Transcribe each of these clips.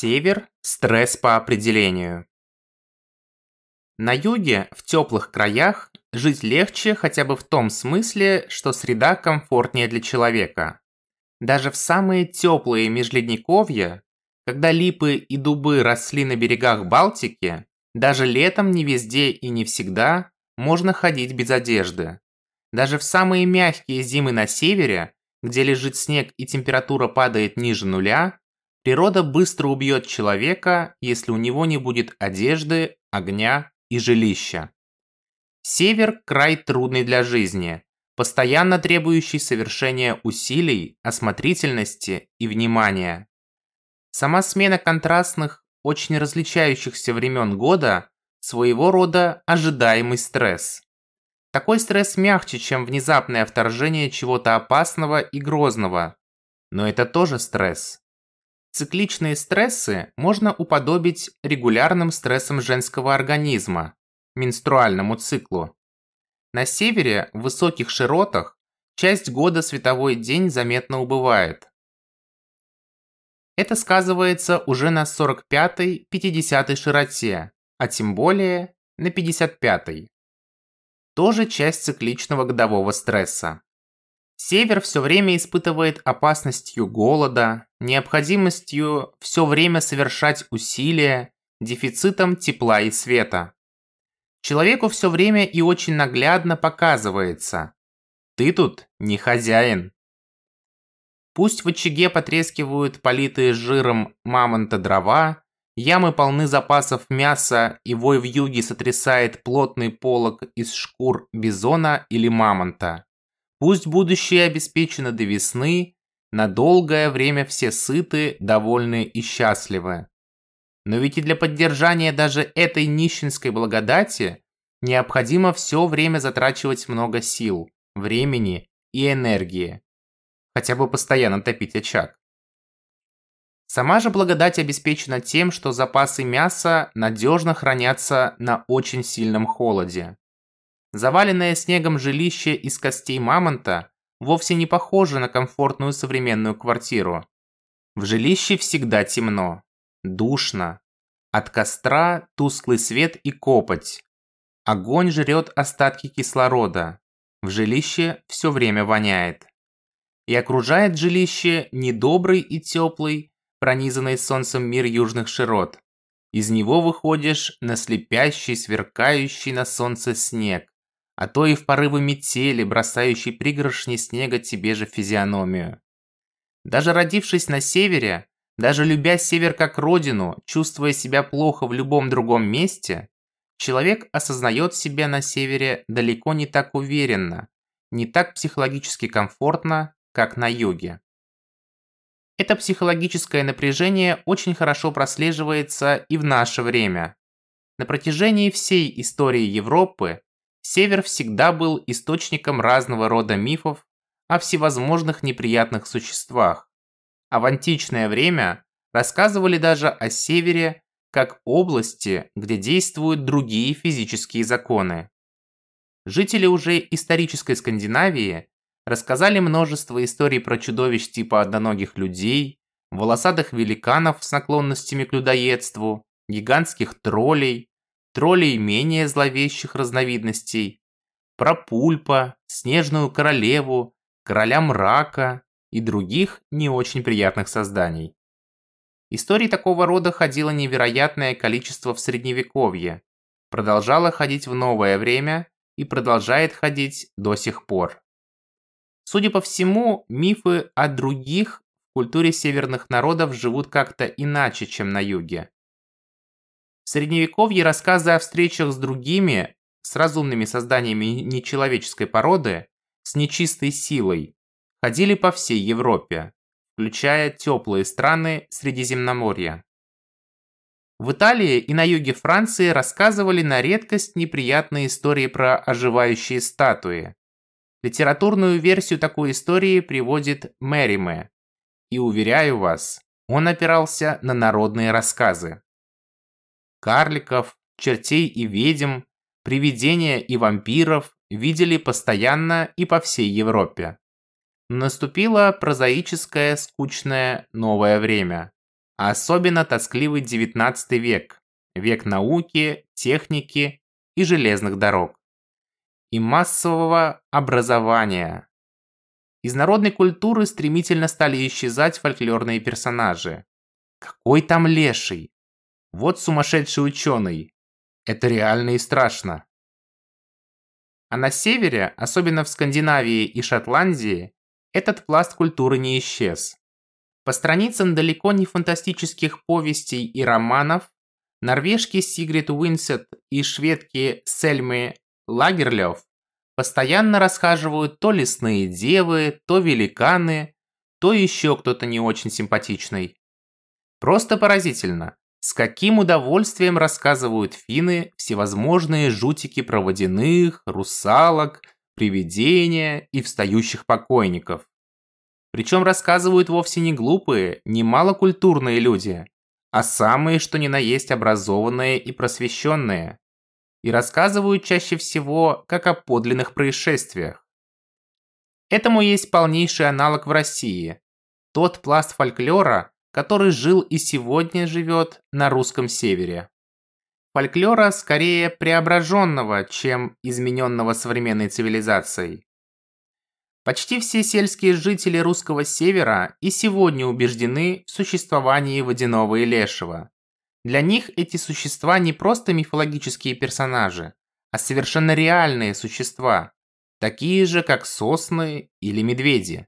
Север – стресс по определению. На юге, в теплых краях, жить легче хотя бы в том смысле, что среда комфортнее для человека. Даже в самые теплые межледниковья, когда липы и дубы росли на берегах Балтики, даже летом не везде и не всегда можно ходить без одежды. Даже в самые мягкие зимы на севере, где лежит снег и температура падает ниже нуля, Природа быстро убьет человека, если у него не будет одежды, огня и жилища. Север – край трудный для жизни, постоянно требующий совершения усилий, осмотрительности и внимания. Сама смена контрастных, очень различающихся времен года – своего рода ожидаемый стресс. Такой стресс мягче, чем внезапное вторжение чего-то опасного и грозного, но это тоже стресс. Цикличные стрессы можно уподобить регулярным стрессам женского организма, менструальному циклу. На севере, в высоких широтах, часть года световой день заметно убывает. Это сказывается уже на 45-50 широте, а тем более на 55. Тоже часть цикличного годового стресса. Север все время испытывает опасностью голода, необходимостью все время совершать усилия, дефицитом тепла и света. Человеку все время и очень наглядно показывается. Ты тут не хозяин. Пусть в очаге потрескивают политые жиром мамонта дрова, ямы полны запасов мяса и вой в юге сотрясает плотный полог из шкур бизона или мамонта. Пусть будущее обеспечено до весны, на долгое время все сыты, довольны и счастливы. Но ведь и для поддержания даже этой нищенской благодати необходимо все время затрачивать много сил, времени и энергии. Хотя бы постоянно топить очаг. Сама же благодать обеспечена тем, что запасы мяса надежно хранятся на очень сильном холоде. Заваленное снегом жилище из костей мамонта вовсе не похоже на комфортную современную квартиру. В жилище всегда темно, душно. От костра тусклый свет и копоть. Огонь жрет остатки кислорода. В жилище все время воняет. И окружает жилище недобрый и теплый, пронизанный солнцем мир южных широт. Из него выходишь на слепящий, сверкающий на солнце снег а то и в порывы метели, бросающей пригоршни снега тебе же физиономию. Даже родившись на севере, даже любя север как родину, чувствуя себя плохо в любом другом месте, человек осознает себя на севере далеко не так уверенно, не так психологически комфортно, как на юге. Это психологическое напряжение очень хорошо прослеживается и в наше время. На протяжении всей истории Европы Север всегда был источником разного рода мифов о всевозможных неприятных существах, а в античное время рассказывали даже о Севере как области, где действуют другие физические законы. Жители уже исторической Скандинавии рассказали множество историй про чудовищ типа одноногих людей, волосатых великанов с наклонностями к людоедству, гигантских троллей, троллей менее зловещих разновидностей, про пульпа, снежную королеву, короля мрака и других не очень приятных созданий. Историй такого рода ходило невероятное количество в средневековье, продолжало ходить в новое время и продолжает ходить до сих пор. Судя по всему, мифы о других в культуре северных народов живут как-то иначе, чем на юге. В средневековье рассказы о встречах с другими, с разумными созданиями нечеловеческой породы, с нечистой силой, ходили по всей Европе, включая теплые страны Средиземноморья. В Италии и на юге Франции рассказывали на редкость неприятные истории про оживающие статуи. Литературную версию такой истории приводит Мэриме. И уверяю вас, он опирался на народные рассказы карликов, чертей и ведьм, привидения и вампиров видели постоянно и по всей Европе. Наступило прозаическое, скучное новое время. а особенно тоскливый 19 век, век науки, техники и железных дорог. И массового образования. Из народной культуры стремительно стали исчезать фольклорные персонажи. Какой там леший? Вот сумасшедший ученый. Это реально и страшно. А на севере, особенно в Скандинавии и Шотландии, этот пласт культуры не исчез. По страницам далеко не фантастических повестей и романов норвежки Сигрид Уинсет и шведки Сельмы Лагерлёв постоянно расхаживают то лесные девы, то великаны, то еще кто-то не очень симпатичный. Просто поразительно, с каким удовольствием рассказывают финны всевозможные жутики про водяных, русалок, привидения и встающих покойников. Причем рассказывают вовсе не глупые, не малокультурные люди, а самые что ни на есть образованные и просвещенные. И рассказывают чаще всего как о подлинных происшествиях. Этому есть полнейший аналог в России. Тот пласт фольклора, который жил и сегодня живет на русском севере. Фольклора скорее преображенного, чем измененного современной цивилизацией. Почти все сельские жители русского севера и сегодня убеждены в существовании водяного и лешего. Для них эти существа не просто мифологические персонажи, а совершенно реальные существа, такие же, как сосны или медведи.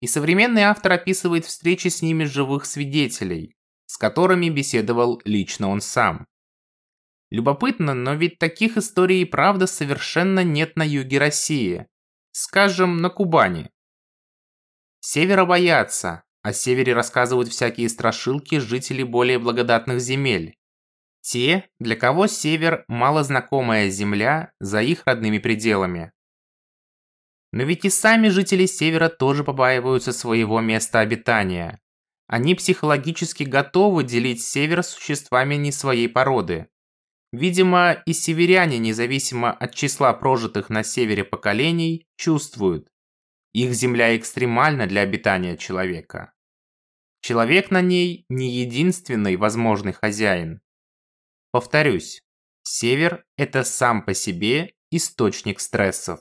И современный автор описывает встречи с ними живых свидетелей, с которыми беседовал лично он сам. Любопытно, но ведь таких историй и правда совершенно нет на юге России. Скажем, на Кубани. Севера боятся, о севере рассказывают всякие страшилки жители более благодатных земель. Те, для кого север – малознакомая земля за их родными пределами. Но ведь и сами жители Севера тоже побаиваются своего места обитания. Они психологически готовы делить Север с существами не своей породы. Видимо, и северяне, независимо от числа прожитых на Севере поколений, чувствуют. Их земля экстремальна для обитания человека. Человек на ней не единственный возможный хозяин. Повторюсь, Север – это сам по себе источник стрессов.